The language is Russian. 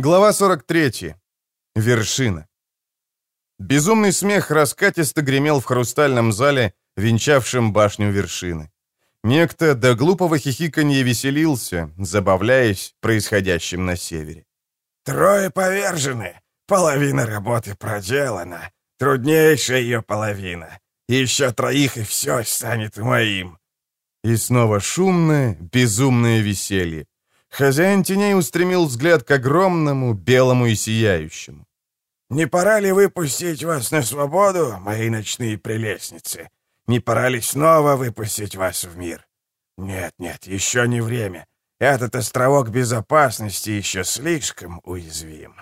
Глава 43. Вершина. Безумный смех раскатисто гремел в хрустальном зале, венчавшем башню вершины. Некто до глупого хихиканья веселился, забавляясь происходящим на севере. «Трое повержены, половина работы проделана, труднейшая ее половина. Еще троих, и все станет моим». И снова шумное, безумное веселье. Хозяин теней устремил взгляд к огромному, белому и сияющему. «Не пора ли выпустить вас на свободу, мои ночные прелестницы? Не пора ли снова выпустить вас в мир? Нет, нет, еще не время. Этот островок безопасности еще слишком уязвим».